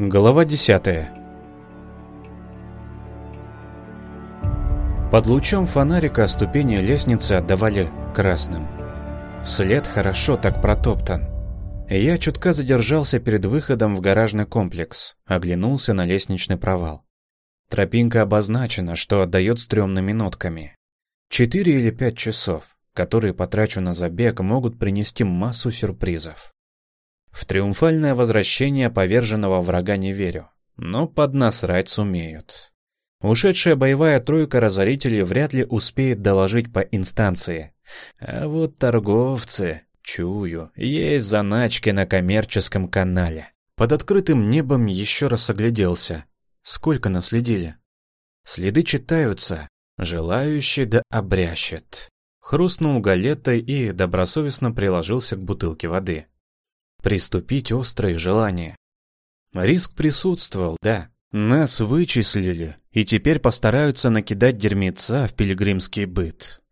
Глава 10 Под лучом фонарика ступени лестницы отдавали красным. След хорошо так протоптан. Я чутка задержался перед выходом в гаражный комплекс, оглянулся на лестничный провал. Тропинка обозначена, что отдает стрёмными нотками. Четыре или пять часов, которые потрачу на забег, могут принести массу сюрпризов. В триумфальное возвращение поверженного врага не верю, но поднасрать сумеют. Ушедшая боевая тройка разорителей вряд ли успеет доложить по инстанции. А вот торговцы, чую, есть заначки на коммерческом канале. Под открытым небом еще раз огляделся. Сколько наследили? Следы читаются. Желающий да обрящет. Хрустнул галетой и добросовестно приложился к бутылке воды. Приступить острое желание. Риск присутствовал, да. Нас вычислили, и теперь постараются накидать дерьмеца в пилигримский быт.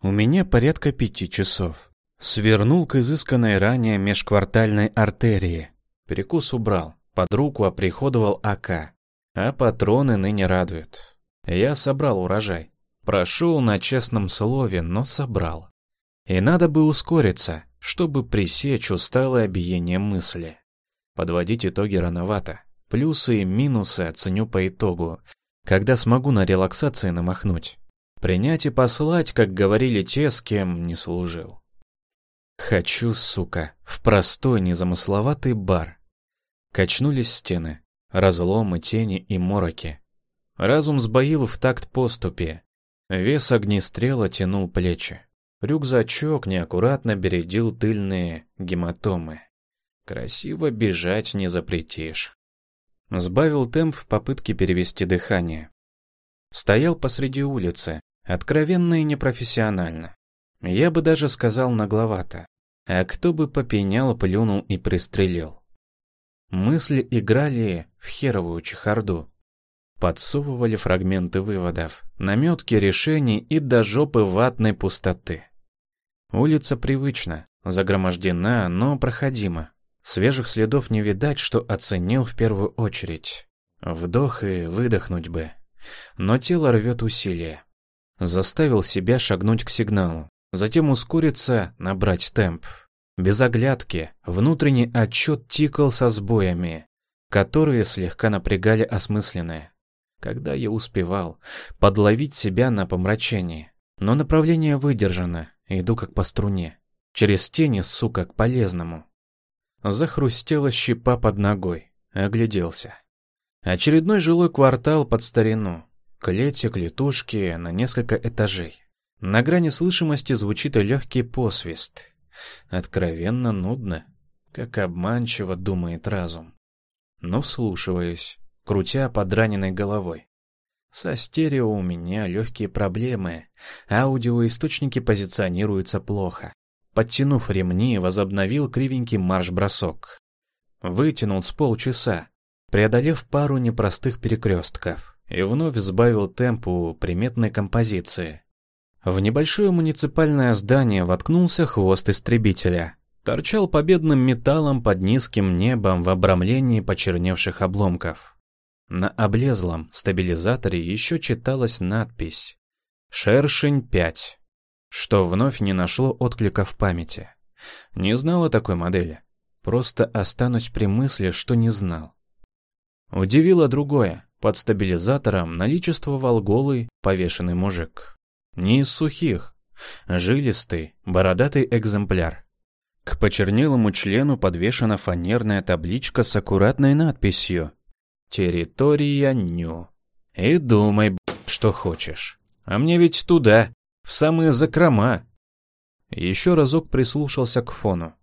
У меня порядка пяти часов. Свернул к изысканной ранее межквартальной артерии. Перекус убрал. Под руку оприходовал АК. А патроны ныне радуют. Я собрал урожай. Прошел на честном слове, но собрал. И надо бы ускориться, чтобы пресечь усталое биение мысли. Подводить итоги рановато. Плюсы и минусы оценю по итогу, когда смогу на релаксации намахнуть. Принять и послать, как говорили те, с кем не служил. Хочу, сука, в простой незамысловатый бар. Качнулись стены, разломы, тени и мороки. Разум сбоил в такт поступе. Вес огнестрела тянул плечи. Рюкзачок неаккуратно бередил тыльные гематомы. Красиво бежать не запретишь. Сбавил темп в попытке перевести дыхание. Стоял посреди улицы, откровенно и непрофессионально. Я бы даже сказал нагловато. А кто бы попенял, плюнул и пристрелил. Мысли играли в херовую чехарду. Подсовывали фрагменты выводов, наметки решений и до жопы ватной пустоты. Улица привычна, загромождена, но проходима. Свежих следов не видать, что оценил в первую очередь. Вдох и выдохнуть бы. Но тело рвет усилия. Заставил себя шагнуть к сигналу. Затем ускориться, набрать темп. Без оглядки, внутренний отчет тикал со сбоями, которые слегка напрягали осмысленное. Когда я успевал подловить себя на помрачении. Но направление выдержано, иду как по струне. Через тени, сука, к полезному. Захрустела щепа под ногой. Огляделся. Очередной жилой квартал под старину. Клети, клетушки на несколько этажей. На грани слышимости звучит легкий посвист. Откровенно нудно, как обманчиво думает разум. Но вслушиваюсь, крутя под раненой головой. Со стерео у меня легкие проблемы. Аудиоисточники позиционируются плохо. Подтянув ремни, возобновил кривенький марш-бросок. Вытянул с полчаса, преодолев пару непростых перекрестков, и вновь сбавил темп у приметной композиции. В небольшое муниципальное здание воткнулся хвост истребителя. Торчал победным металлом под низким небом в обрамлении почерневших обломков. На облезлом стабилизаторе еще читалась надпись «Шершень-5» что вновь не нашло отклика в памяти. Не знал о такой модели. Просто останусь при мысли, что не знал. Удивило другое. Под стабилизатором наличествовал голый, повешенный мужик. Не из сухих. Жилистый, бородатый экземпляр. К почернелому члену подвешена фанерная табличка с аккуратной надписью «Территория Ню». И думай, что хочешь. А мне ведь туда в самые закрома. Еще разок прислушался к фону.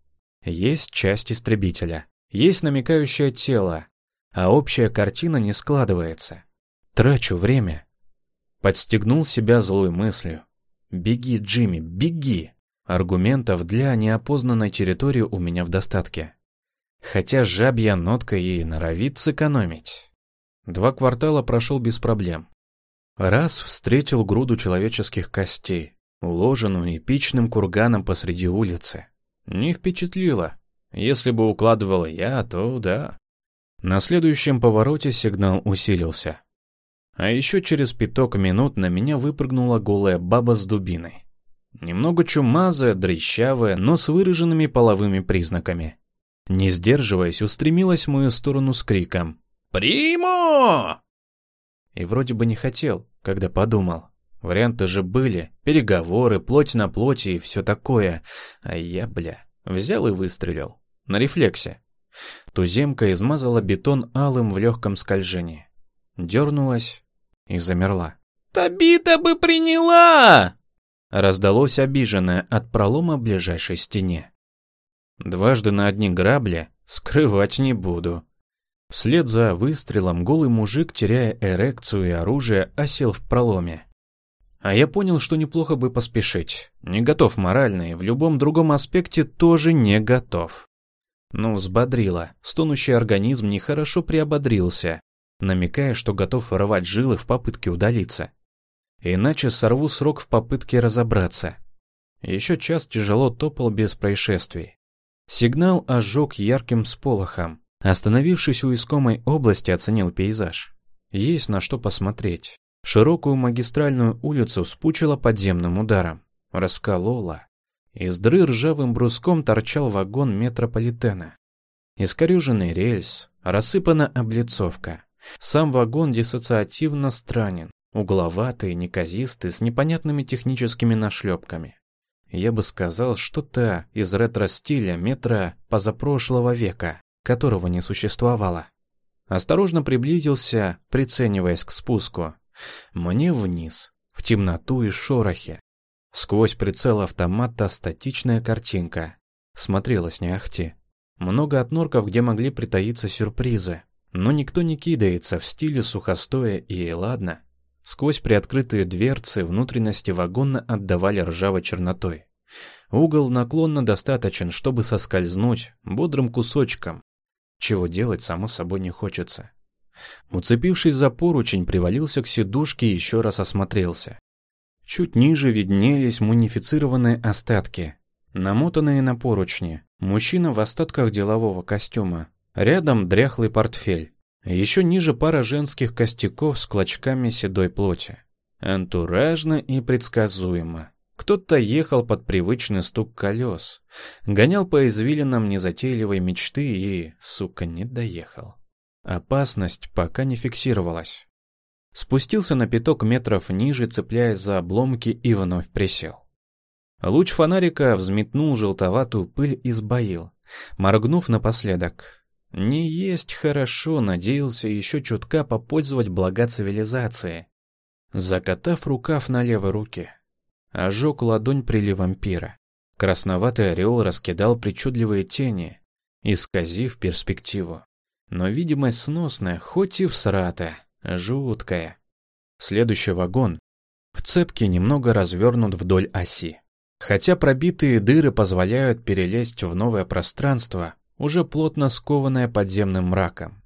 Есть часть истребителя, есть намекающее тело, а общая картина не складывается. Трачу время. Подстегнул себя злой мыслью. «Беги, Джимми, беги!» Аргументов для неопознанной территории у меня в достатке. Хотя жабья нотка ей норовит сэкономить. Два квартала прошел без проблем. Раз встретил груду человеческих костей, уложенную эпичным курганом посреди улицы. Не впечатлило. Если бы укладывал я, то да. На следующем повороте сигнал усилился. А еще через пяток минут на меня выпрыгнула голая баба с дубиной. Немного чумазая, дрещавая, но с выраженными половыми признаками. Не сдерживаясь, устремилась в мою сторону с криком «Приму!» И вроде бы не хотел, когда подумал. Варианты же были, переговоры, плоть на плоти и все такое. А я, бля, взял и выстрелил. На рефлексе. Туземка измазала бетон алым в легком скольжении. Дернулась и замерла. «Табита бы приняла!» Раздалось обиженное от пролома ближайшей стене. Дважды на одни грабли скрывать не буду. Вслед за выстрелом голый мужик, теряя эрекцию и оружие, осел в проломе. А я понял, что неплохо бы поспешить. Не готов морально и в любом другом аспекте тоже не готов. Ну, взбодрило. Стонущий организм нехорошо приободрился, намекая, что готов рвать жилы в попытке удалиться. Иначе сорву срок в попытке разобраться. Еще час тяжело топал без происшествий. Сигнал ожег ярким сполохом. Остановившись у искомой области, оценил пейзаж. Есть на что посмотреть. Широкую магистральную улицу спучило подземным ударом. Расколола. Из дыры ржавым бруском торчал вагон метрополитена. Искорюженный рельс, рассыпана облицовка. Сам вагон диссоциативно странен, угловатый, неказистый, с непонятными техническими нашлепками. Я бы сказал, что-то из ретро-стиля метра позапрошлого века, которого не существовало. Осторожно приблизился, прицениваясь к спуску. Мне вниз, в темноту и шорохи. Сквозь прицел автомата статичная картинка. Смотрелась не ахти. Много отнорков, где могли притаиться сюрпризы. Но никто не кидается в стиле сухостоя и ладно. Сквозь приоткрытые дверцы внутренности вагона отдавали ржавой чернотой. Угол наклонно достаточен, чтобы соскользнуть бодрым кусочком, чего делать само собой не хочется. Уцепившись за поручень, привалился к сидушке и еще раз осмотрелся. Чуть ниже виднелись мунифицированные остатки, намотанные на поручни. Мужчина в остатках делового костюма. Рядом дряхлый портфель. Еще ниже пара женских костяков с клочками седой плоти. Антуражно и предсказуемо. Кто-то ехал под привычный стук колес, гонял по извилинам незатейливой мечты и, сука, не доехал. Опасность пока не фиксировалась. Спустился на пяток метров ниже, цепляясь за обломки и вновь присел. Луч фонарика взметнул желтоватую пыль и сбоил, моргнув напоследок. Не есть хорошо, надеялся еще чутка попользовать блага цивилизации. Закатав рукав на левой руке, ожег ладонь приливом пира. Красноватый орел раскидал причудливые тени, исказив перспективу. Но видимость сносная, хоть и всратая, жуткая. Следующий вагон в цепке немного развернут вдоль оси. Хотя пробитые дыры позволяют перелезть в новое пространство, уже плотно скованная подземным мраком.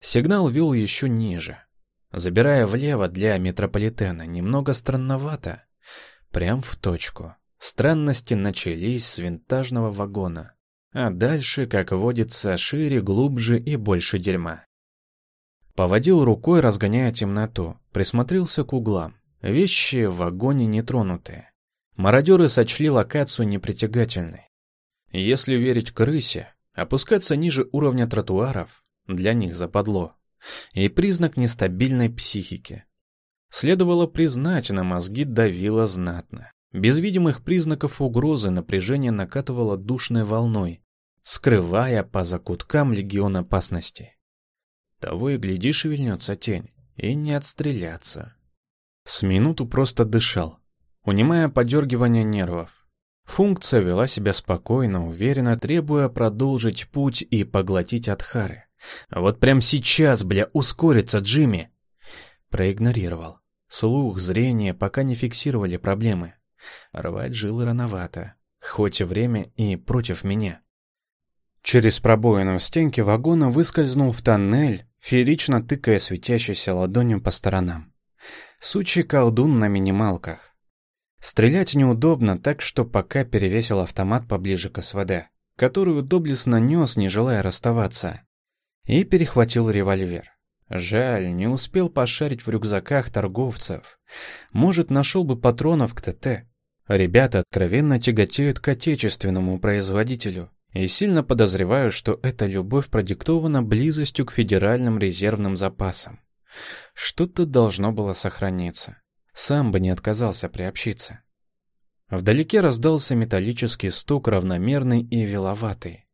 Сигнал вел еще ниже, забирая влево для метрополитена, немного странновато, прям в точку. Странности начались с винтажного вагона, а дальше, как водится, шире, глубже и больше дерьма. Поводил рукой, разгоняя темноту, присмотрелся к углам. Вещи в вагоне нетронутые. Мародеры сочли локацию непритягательной. Если верить крысе, Опускаться ниже уровня тротуаров для них западло. И признак нестабильной психики. Следовало признать, на мозги давило знатно. Без видимых признаков угрозы напряжение накатывало душной волной, скрывая по закуткам легион опасностей. Того и гляди шевельнется тень, и не отстреляться. С минуту просто дышал, унимая подергивание нервов. Функция вела себя спокойно, уверенно, требуя продолжить путь и поглотить Адхары. Вот прямо сейчас, бля, ускорится Джимми. Проигнорировал. Слух, зрение пока не фиксировали проблемы. Рвать жилы рановато, хоть и время и против меня. Через пробоину в стенке вагона выскользнул в тоннель, феерично тыкая светящейся ладонью по сторонам. Сучий колдун на минималках. Стрелять неудобно, так что пока перевесил автомат поближе к СВД, которую доблестно нес, не желая расставаться. и перехватил револьвер. Жаль, не успел пошарить в рюкзаках торговцев. Может, нашел бы патронов к ТТ. Ребята откровенно тяготеют к отечественному производителю. И сильно подозреваю, что эта любовь продиктована близостью к федеральным резервным запасам. Что-то должно было сохраниться. Сам бы не отказался приобщиться. Вдалеке раздался металлический стук, равномерный и виловатый.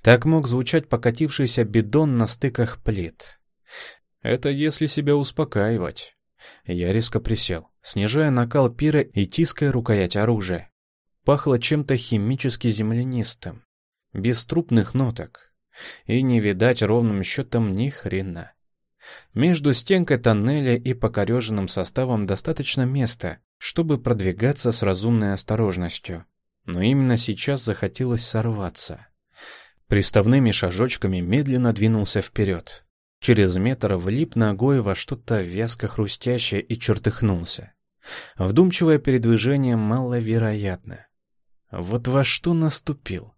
Так мог звучать покатившийся бидон на стыках плит. Это если себя успокаивать. Я резко присел, снижая накал пира и тиская рукоять оружия. Пахло чем-то химически землянистым, без трупных ноток. И не видать ровным счетом ни хрена. Между стенкой тоннеля и покореженным составом достаточно места, чтобы продвигаться с разумной осторожностью. Но именно сейчас захотелось сорваться. Приставными шажочками медленно двинулся вперед. Через метр влип ногой во что-то вязко хрустящее и чертыхнулся. Вдумчивое передвижение маловероятно. Вот во что наступил.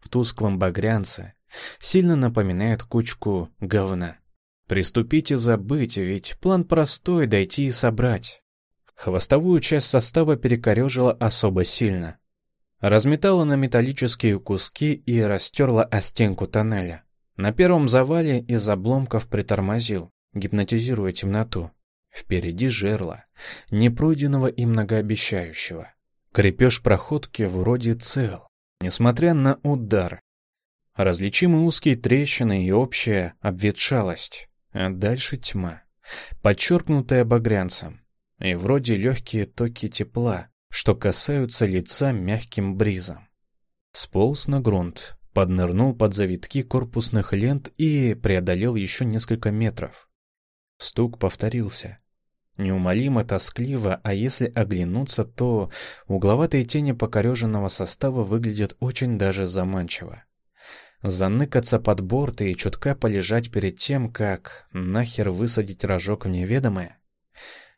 В тусклом багрянце сильно напоминает кучку говна. Приступить и забыть, ведь план простой — дойти и собрать. Хвостовую часть состава перекорежила особо сильно. Разметала на металлические куски и растерла о стенку тоннеля. На первом завале из обломков притормозил, гипнотизируя темноту. Впереди жерло, непройденного и многообещающего. Крепеж проходки вроде цел, несмотря на удар. Различимы узкие трещины и общая обветшалость, а дальше тьма, подчеркнутая багрянцем, и вроде легкие токи тепла, что касаются лица мягким бризом. Сполз на грунт, поднырнул под завитки корпусных лент и преодолел еще несколько метров. Стук повторился. Неумолимо тоскливо, а если оглянуться, то угловатые тени покореженного состава выглядят очень даже заманчиво. Заныкаться под борт и чутка полежать перед тем, как нахер высадить рожок в неведомое?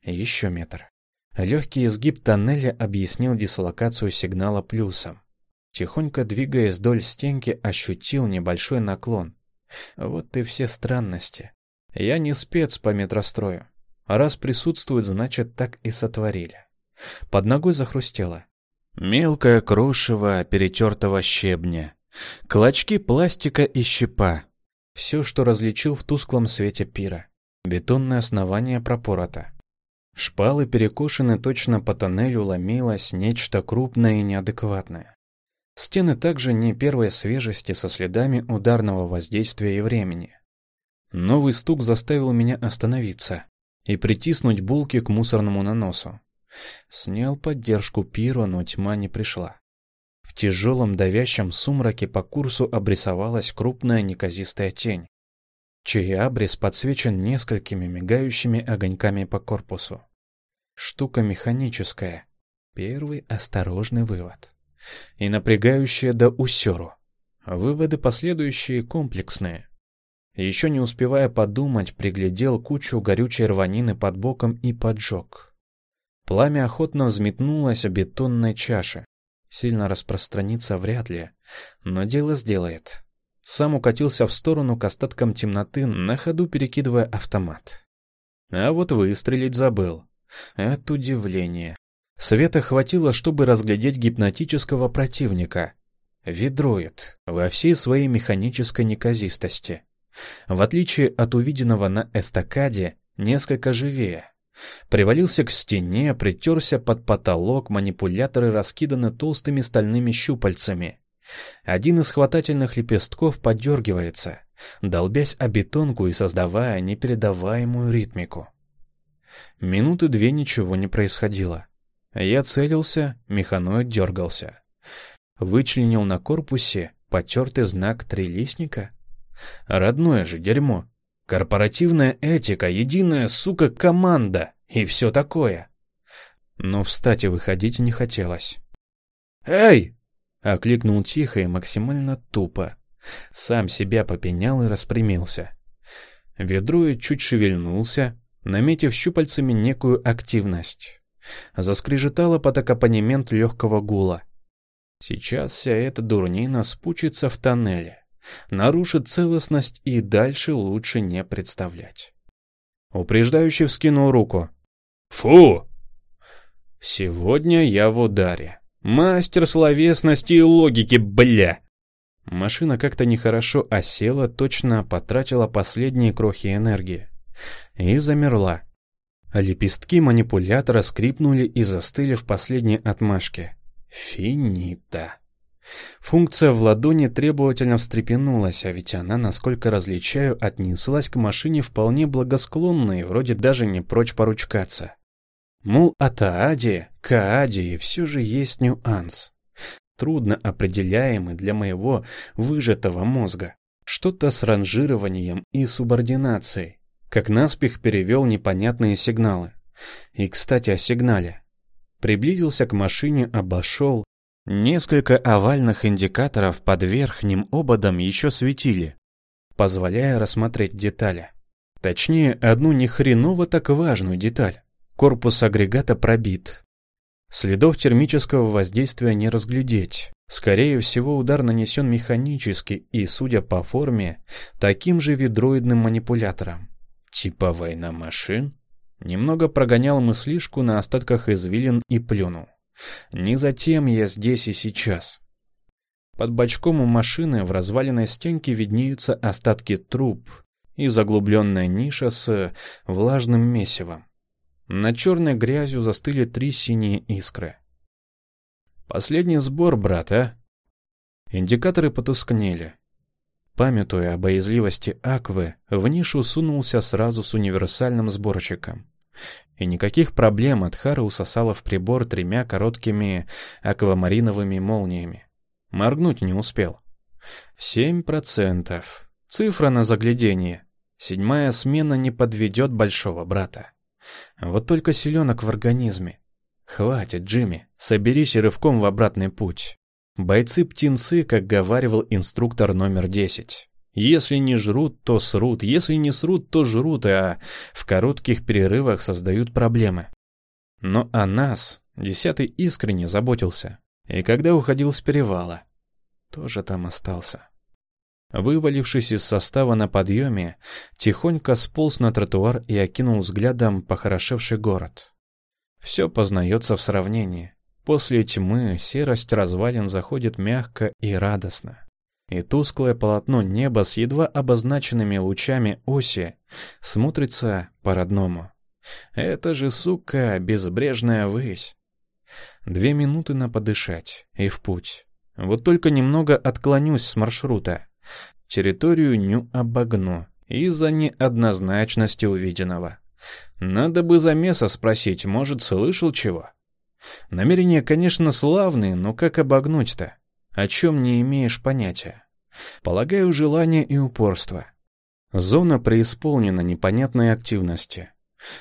Еще метр. Легкий изгиб тоннеля объяснил дислокацию сигнала плюсом. Тихонько двигаясь вдоль стенки, ощутил небольшой наклон. Вот и все странности. Я не спец по метрострою. Раз присутствует, значит, так и сотворили. Под ногой захрустело. Мелкое крошево перетертого щебня. Клочки пластика и щепа. Все, что различил в тусклом свете пира. Бетонное основание пропорота. Шпалы перекошены точно по тоннелю ломилось нечто крупное и неадекватное. Стены также не первой свежести со следами ударного воздействия и времени. Новый стук заставил меня остановиться и притиснуть булки к мусорному наносу. Снял поддержку пира, но тьма не пришла. В тяжелом давящем сумраке по курсу обрисовалась крупная неказистая тень, чей абрис подсвечен несколькими мигающими огоньками по корпусу. Штука механическая. Первый осторожный вывод и напрягающее до усеру. Выводы последующие комплексные. Еще не успевая подумать, приглядел кучу горючей рванины под боком и поджег. Пламя охотно взметнулось о бетонной чаше. Сильно распространиться вряд ли, но дело сделает. Сам укатился в сторону к остаткам темноты, на ходу перекидывая автомат. А вот выстрелить забыл. От удивления. Света хватило, чтобы разглядеть гипнотического противника. Ведроид во всей своей механической неказистости. В отличие от увиденного на эстакаде, несколько живее. Привалился к стене, притерся под потолок, манипуляторы раскиданы толстыми стальными щупальцами. Один из хватательных лепестков подергивается, долбясь о бетонку и создавая непередаваемую ритмику. Минуты две ничего не происходило. Я целился, механоид дергался. Вычленил на корпусе потертый знак трилистника. Родное же дерьмо. Корпоративная этика, единая, сука, команда и все такое. Но встать и выходить не хотелось. «Эй!» — окликнул тихо и максимально тупо. Сам себя попенял и распрямился. Ведрует чуть шевельнулся, наметив щупальцами некую активность. Заскрежетало под аккомпанемент легкого гула. Сейчас вся эта дурнина спучится в тоннеле. Нарушит целостность и дальше лучше не представлять. Упреждающий вскинул руку. «Фу!» «Сегодня я в ударе. Мастер словесности и логики, бля!» Машина как-то нехорошо осела, точно потратила последние крохи энергии. И замерла. Лепестки манипулятора скрипнули и застыли в последней отмашке. Финита. Функция в ладони требовательно встрепенулась, а ведь она, насколько различаю, отнеслась к машине вполне благосклонно и вроде даже не прочь поручкаться. Мол, от Аади к Аади все же есть нюанс. Трудно определяемый для моего выжатого мозга. Что-то с ранжированием и субординацией. Как наспех перевел непонятные сигналы. И, кстати, о сигнале. Приблизился к машине, обошел. Несколько овальных индикаторов под верхним ободом еще светили, позволяя рассмотреть детали. Точнее, одну нехреново так важную деталь. Корпус агрегата пробит. Следов термического воздействия не разглядеть. Скорее всего, удар нанесен механически и, судя по форме, таким же ведроидным манипулятором. Типа война машин? Немного прогонял мыслишку на остатках извилин и плюнул. Не затем я здесь и сейчас. Под бочком у машины в разваленной стенке виднеются остатки труб и заглубленная ниша с влажным месивом. На черной грязью застыли три синие искры. Последний сбор, брат, а? Индикаторы потускнели. Памятуя о боязливости Аквы, в нишу сунулся сразу с универсальным сборщиком. И никаких проблем от Хара усосала в прибор тремя короткими аквамариновыми молниями. Моргнуть не успел. Семь процентов. Цифра на заглядение. Седьмая смена не подведет большого брата. Вот только селенок в организме. Хватит, Джимми, соберись и рывком в обратный путь. Бойцы-птенцы, как говаривал инструктор номер 10. Если не жрут, то срут, если не срут, то жрут, а в коротких перерывах создают проблемы. Но о нас десятый искренне заботился. И когда уходил с перевала, тоже там остался. Вывалившись из состава на подъеме, тихонько сполз на тротуар и окинул взглядом похорошевший город. Все познается в сравнении. После тьмы серость развалин заходит мягко и радостно. И тусклое полотно неба с едва обозначенными лучами оси смотрится по-родному. Это же, сука, безбрежная высь. Две минуты на подышать и в путь. Вот только немного отклонюсь с маршрута. Территорию ню обогну из-за неоднозначности увиденного. Надо бы за Меса спросить, может, слышал чего? Намерения, конечно, славные, но как обогнуть-то? О чем не имеешь понятия? Полагаю, желание и упорство. Зона преисполнена непонятной активности.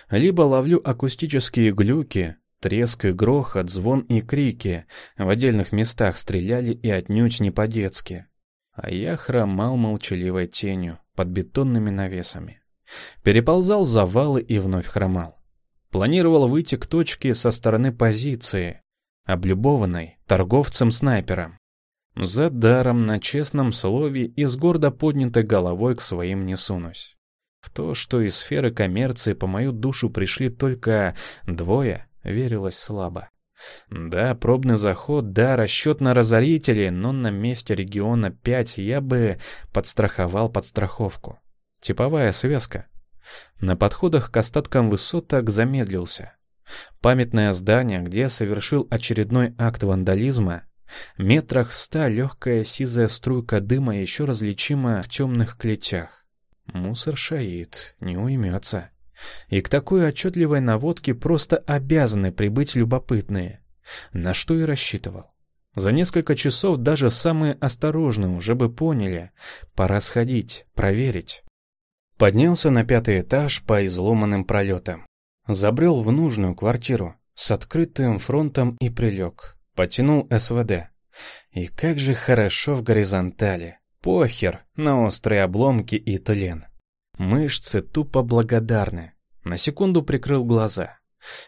Либо ловлю акустические глюки, треск и грохот, звон и крики, в отдельных местах стреляли и отнюдь не по-детски а я хромал молчаливой тенью под бетонными навесами. Переползал завалы и вновь хромал. Планировал выйти к точке со стороны позиции, облюбованной торговцем-снайпером. За даром на честном слове и с гордо поднятой головой к своим не сунусь. В то, что из сферы коммерции по мою душу пришли только двое, верилось слабо. Да, пробный заход, да, расчет на разорителей, но на месте региона 5 я бы подстраховал подстраховку. Типовая связка. На подходах к остаткам высоток замедлился. Памятное здание, где совершил очередной акт вандализма, метрах в ста легкая сизая струйка дыма еще различима в темных клетях. Мусор шаит, не уймется. И к такой отчетливой наводке просто обязаны прибыть любопытные. На что и рассчитывал. За несколько часов даже самые осторожные уже бы поняли. Пора сходить, проверить. Поднялся на пятый этаж по изломанным пролетам. Забрел в нужную квартиру с открытым фронтом и прилег. Потянул СВД. И как же хорошо в горизонтали. Похер на острые обломки и тлен. Мышцы тупо благодарны. На секунду прикрыл глаза.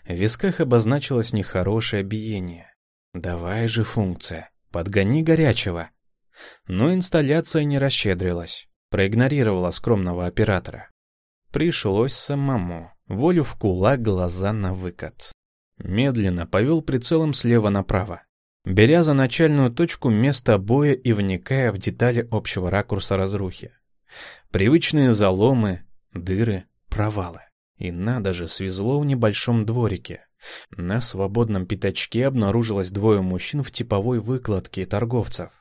В висках обозначилось нехорошее биение. «Давай же, функция, подгони горячего». Но инсталляция не расщедрилась, проигнорировала скромного оператора. Пришлось самому, волю в кулак, глаза на выкат. Медленно повел прицелом слева направо, беря за начальную точку место боя и вникая в детали общего ракурса разрухи. Привычные заломы, дыры, провалы. И надо же, свезло в небольшом дворике. На свободном пятачке обнаружилось двое мужчин в типовой выкладке торговцев.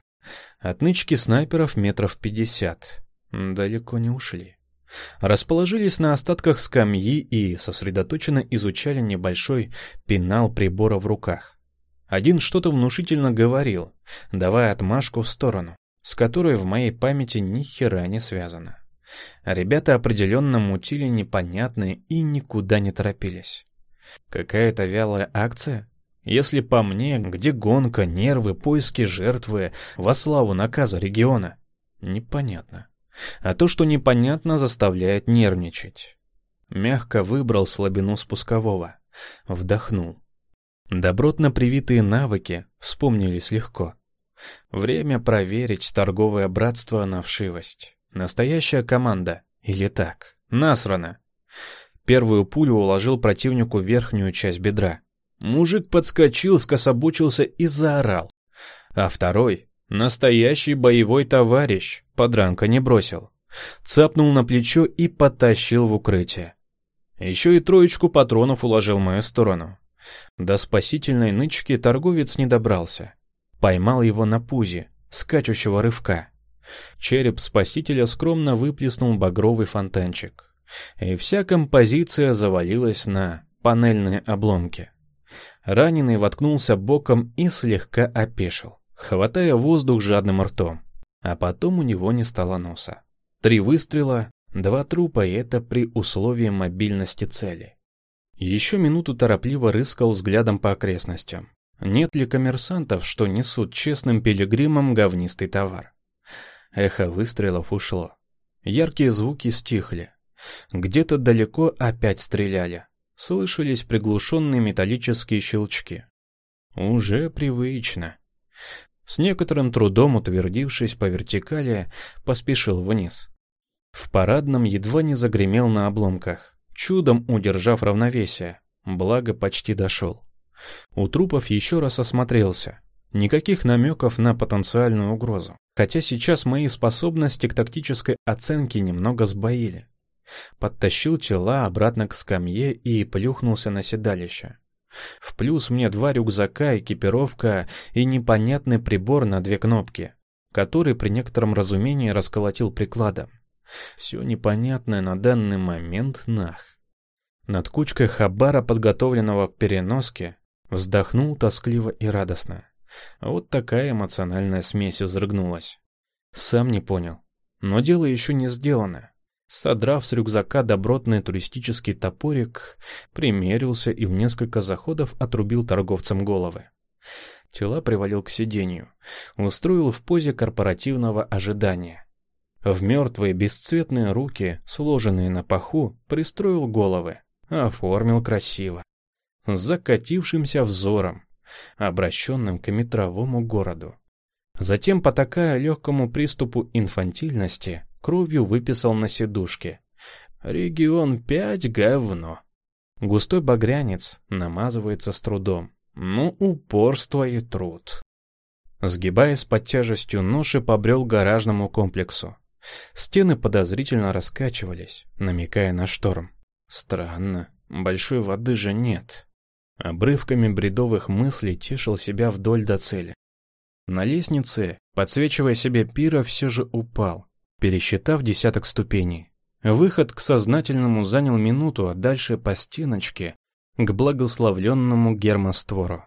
От нычки снайперов метров пятьдесят. Далеко не ушли. Расположились на остатках скамьи и сосредоточенно изучали небольшой пенал прибора в руках. Один что-то внушительно говорил, давая отмашку в сторону, с которой в моей памяти ни хера не связано. Ребята определенно мутили непонятные и никуда не торопились. Какая-то вялая акция? Если по мне, где гонка, нервы, поиски жертвы, во славу наказа региона? Непонятно. А то, что непонятно, заставляет нервничать. Мягко выбрал слабину спускового. Вдохнул. Добротно привитые навыки вспомнились легко. Время проверить торговое братство на вшивость. Настоящая команда. Или так. Насрано. Первую пулю уложил противнику верхнюю часть бедра. Мужик подскочил, скособучился и заорал. А второй, настоящий боевой товарищ, подранка не бросил. Цапнул на плечо и потащил в укрытие. Еще и троечку патронов уложил в мою сторону. До спасительной нычки торговец не добрался. Поймал его на пузе, скачущего рывка. Череп спасителя скромно выплеснул багровый фонтанчик и вся композиция завалилась на панельные обломки. Раненый воткнулся боком и слегка опешил, хватая воздух жадным ртом. А потом у него не стало носа. Три выстрела, два трупа, и это при условии мобильности цели. Еще минуту торопливо рыскал взглядом по окрестностям. Нет ли коммерсантов, что несут честным пилигримам говнистый товар? Эхо выстрелов ушло. Яркие звуки стихли. Где-то далеко опять стреляли. Слышались приглушенные металлические щелчки. Уже привычно. С некоторым трудом утвердившись по вертикали, поспешил вниз. В парадном едва не загремел на обломках, чудом удержав равновесие, благо почти дошел. У трупов еще раз осмотрелся. Никаких намеков на потенциальную угрозу. Хотя сейчас мои способности к тактической оценке немного сбоили. Подтащил тела обратно к скамье и плюхнулся на седалище. В плюс мне два рюкзака, экипировка и непонятный прибор на две кнопки, который при некотором разумении расколотил прикладом. Все непонятное на данный момент нах. Над кучкой хабара, подготовленного к переноске, вздохнул тоскливо и радостно. Вот такая эмоциональная смесь изрыгнулась. Сам не понял. Но дело еще не сделано. Содрав с рюкзака добротный туристический топорик, примерился и в несколько заходов отрубил торговцам головы. Тела привалил к сиденью, устроил в позе корпоративного ожидания. В мертвые бесцветные руки, сложенные на паху, пристроил головы, оформил красиво. С закатившимся взором, обращенным к метровому городу. Затем, потакая легкому приступу инфантильности, кровью выписал на сидушке. «Регион пять говно». Густой багрянец намазывается с трудом. Ну, упорство и труд. Сгибаясь под тяжестью ноши, побрел к гаражному комплексу. Стены подозрительно раскачивались, намекая на шторм. Странно, большой воды же нет. Обрывками бредовых мыслей тешил себя вдоль до цели. На лестнице, подсвечивая себе пира, все же упал пересчитав десяток ступеней. Выход к сознательному занял минуту, а дальше по стеночке к благословленному гермоствору.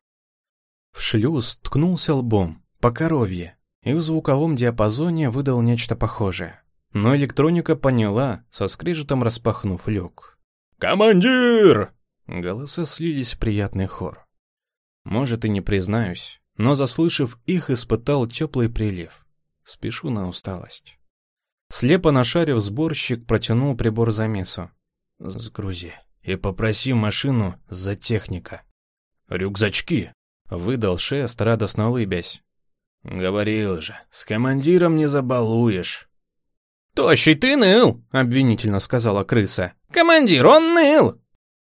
В шлюз ткнулся лбом, по коровье, и в звуковом диапазоне выдал нечто похожее. Но электроника поняла, со скрежетом распахнув люк. «Командир!» Голоса слились в приятный хор. Может, и не признаюсь, но, заслышав их, испытал теплый прилив. Спешу на усталость. Слепо нашарив, сборщик протянул прибор замесу. «Сгрузи и попроси машину за техника». «Рюкзачки!» — выдал шест, радостно улыбясь. Говорил же, с командиром не забалуешь. «Тощий, ты ныл!» — обвинительно сказала крыса. «Командир, он ныл!»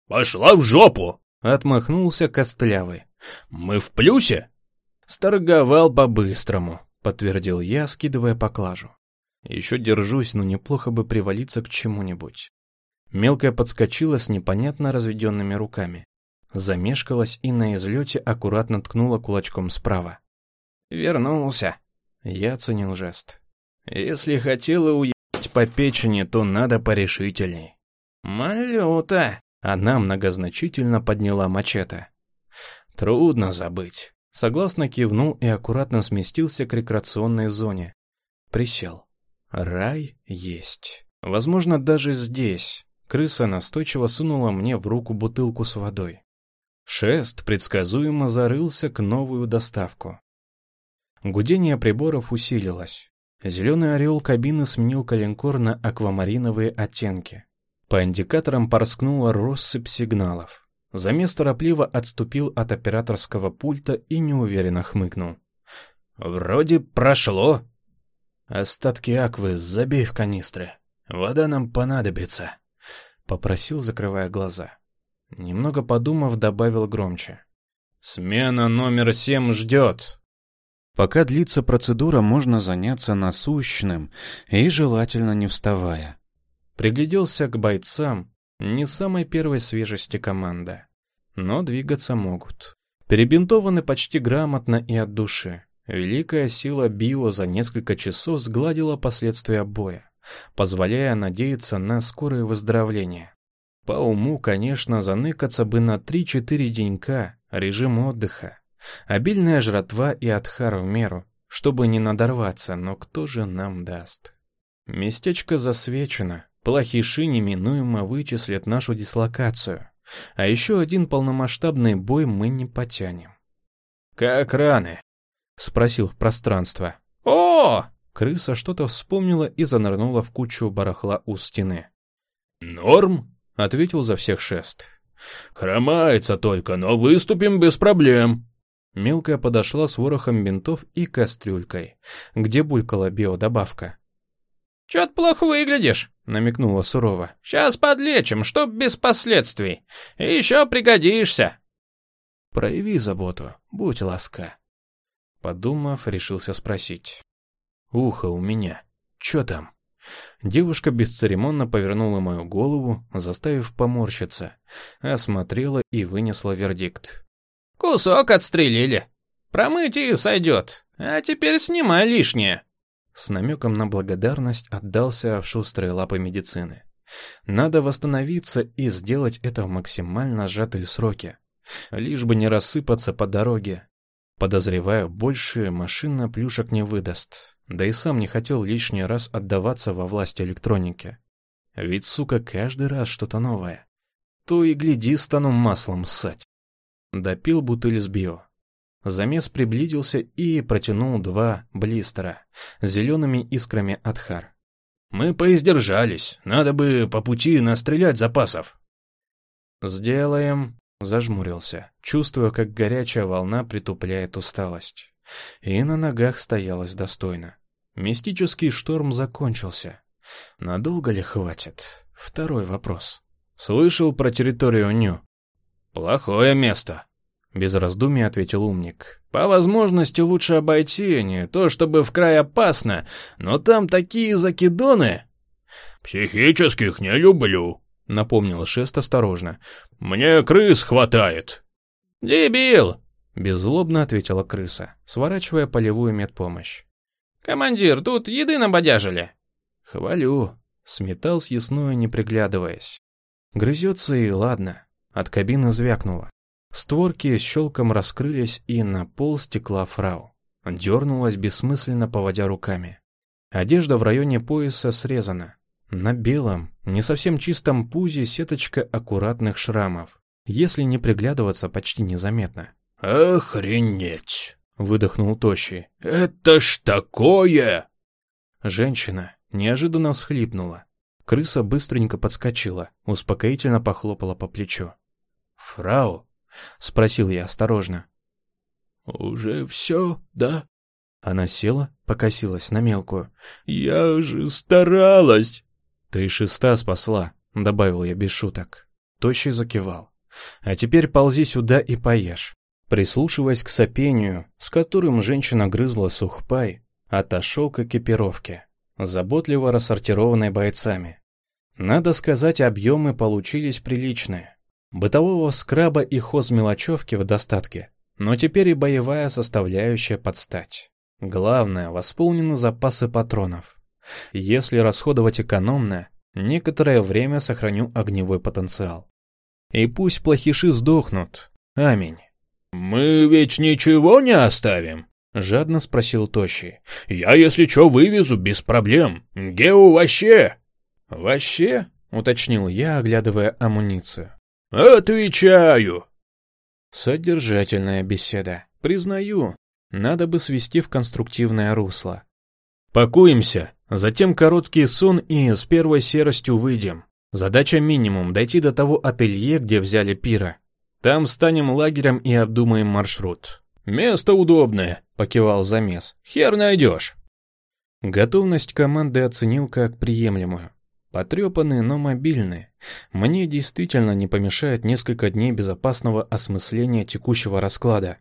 «Пошла в жопу!» — отмахнулся Костлявый. «Мы в плюсе?» «Сторговал по-быстрому», — подтвердил я, скидывая поклажу. «Еще держусь, но неплохо бы привалиться к чему-нибудь». Мелкая подскочила с непонятно разведенными руками. Замешкалась и на излете аккуратно ткнула кулачком справа. «Вернулся». Я оценил жест. «Если хотела уехать по печени, то надо порешительней». «Малюта!» Она многозначительно подняла мачете. «Трудно забыть». Согласно кивнул и аккуратно сместился к рекреационной зоне. Присел. Рай есть. Возможно, даже здесь. Крыса настойчиво сунула мне в руку бутылку с водой. Шест предсказуемо зарылся к новую доставку. Гудение приборов усилилось. Зеленый орел кабины сменил коленкор на аквамариновые оттенки. По индикаторам порскнула россыпь сигналов. Замес торопливо отступил от операторского пульта и неуверенно хмыкнул. «Вроде прошло». «Остатки аквы забей в канистры. Вода нам понадобится», — попросил, закрывая глаза. Немного подумав, добавил громче. «Смена номер семь ждет». Пока длится процедура, можно заняться насущным и желательно не вставая. Пригляделся к бойцам, не самой первой свежести команда. Но двигаться могут. Перебинтованы почти грамотно и от души. Великая сила био за несколько часов сгладила последствия боя, позволяя надеяться на скорое выздоровление. По уму, конечно, заныкаться бы на 3-4 денька, режим отдыха. Обильная жратва и отхар в меру, чтобы не надорваться, но кто же нам даст? Местечко засвечено, плохиши неминуемо вычислят нашу дислокацию, а еще один полномасштабный бой мы не потянем. «Как раны?» — спросил в пространство. «О!» — крыса что-то вспомнила и занырнула в кучу барахла у стены. «Норм?» — ответил за всех шест. «Хромается только, но выступим без проблем». Мелкая подошла с ворохом бинтов и кастрюлькой, где булькала биодобавка. «Чё-то плохо выглядишь», — намекнула сурово. «Сейчас подлечим, чтоб без последствий. И ещё пригодишься». «Прояви заботу, будь ласка». Подумав, решился спросить. «Ухо у меня. Чё там?» Девушка бесцеремонно повернула мою голову, заставив поморщиться, осмотрела и вынесла вердикт. Кусок отстрелили. Промыть и сойдет. А теперь снимай лишнее. С намеком на благодарность отдался в шустрые лапы медицины. Надо восстановиться и сделать это в максимально сжатые сроки. Лишь бы не рассыпаться по дороге. Подозреваю, больше машина плюшек не выдаст. Да и сам не хотел лишний раз отдаваться во власть электроники. Ведь, сука, каждый раз что-то новое. То и гляди, стану маслом ссать. Допил бутыль с био. Замес приблизился и протянул два блистера зелеными искрами от хар. «Мы поиздержались. Надо бы по пути настрелять запасов». «Сделаем», — зажмурился, чувствуя, как горячая волна притупляет усталость. И на ногах стоялось достойно. Мистический шторм закончился. Надолго ли хватит? Второй вопрос. Слышал про территорию Ню? «Плохое место», — без раздумий ответил умник. «По возможности лучше обойти, не то чтобы в край опасно, но там такие закидоны». «Психических не люблю», — напомнил Шест осторожно. «Мне крыс хватает». «Дебил!» — беззлобно ответила крыса, сворачивая полевую медпомощь. «Командир, тут еды набодяжили». «Хвалю», — сметал съестную, не приглядываясь. Грызется и ладно. От кабины звякнуло. Створки с щелком раскрылись, и на пол стекла фрау. Дернулась, бессмысленно поводя руками. Одежда в районе пояса срезана. На белом, не совсем чистом пузе сеточка аккуратных шрамов. Если не приглядываться, почти незаметно. «Охренеть!» — выдохнул Тощий. «Это ж такое!» Женщина неожиданно всхлипнула. Крыса быстренько подскочила, успокоительно похлопала по плечу. «Фрау?» — спросил я осторожно. «Уже все, да?» Она села, покосилась на мелкую. «Я же старалась!» «Ты шеста спасла», — добавил я без шуток. Тощий закивал. «А теперь ползи сюда и поешь». Прислушиваясь к сопению, с которым женщина грызла сухпай, отошел к экипировке, заботливо рассортированной бойцами. Надо сказать, объемы получились приличные. Бытового скраба и хозмелочевки в достатке, но теперь и боевая составляющая подстать. Главное, восполнены запасы патронов. Если расходовать экономно, некоторое время сохраню огневой потенциал. И пусть плохиши сдохнут. Аминь. «Мы ведь ничего не оставим?» — жадно спросил Тощий. «Я, если что, вывезу без проблем. Гео вообще!» «Вообще?» — уточнил я, оглядывая амуницию. «Отвечаю!» Содержательная беседа. Признаю, надо бы свести в конструктивное русло. Пакуемся, затем короткий сон и с первой серостью выйдем. Задача минимум — дойти до того ателье, где взяли пира. Там станем лагерем и обдумаем маршрут. «Место удобное», — покивал замес. «Хер найдешь». Готовность команды оценил как приемлемую. Потрепанные, но мобильные. Мне действительно не помешает несколько дней безопасного осмысления текущего расклада.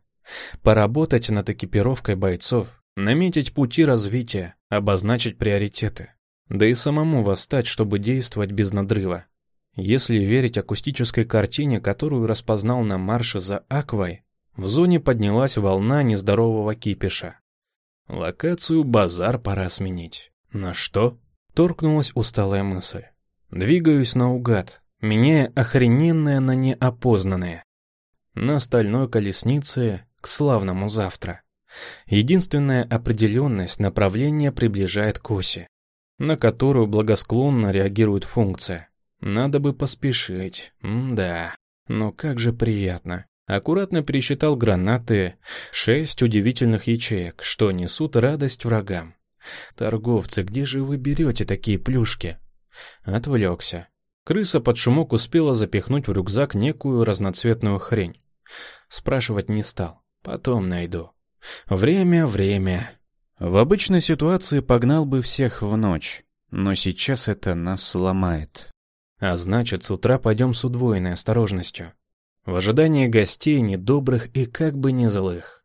Поработать над экипировкой бойцов, наметить пути развития, обозначить приоритеты. Да и самому восстать, чтобы действовать без надрыва. Если верить акустической картине, которую распознал на марше за Аквой, в зоне поднялась волна нездорового кипиша. Локацию базар пора сменить. На что? Торкнулась усталая мысль. Двигаюсь наугад, меняя охрененное на неопознанное. На стальной колеснице к славному завтра. Единственная определенность направления приближает к оси, на которую благосклонно реагирует функция. Надо бы поспешить, М да. Но как же приятно. Аккуратно пересчитал гранаты, шесть удивительных ячеек, что несут радость врагам. Торговцы, где же вы берете такие плюшки? Отвлекся. Крыса под шумок успела запихнуть в рюкзак некую разноцветную хрень. Спрашивать не стал, потом найду. Время, время. В обычной ситуации погнал бы всех в ночь, но сейчас это нас сломает. А значит, с утра пойдем с удвоенной осторожностью. В ожидании гостей недобрых и как бы не злых.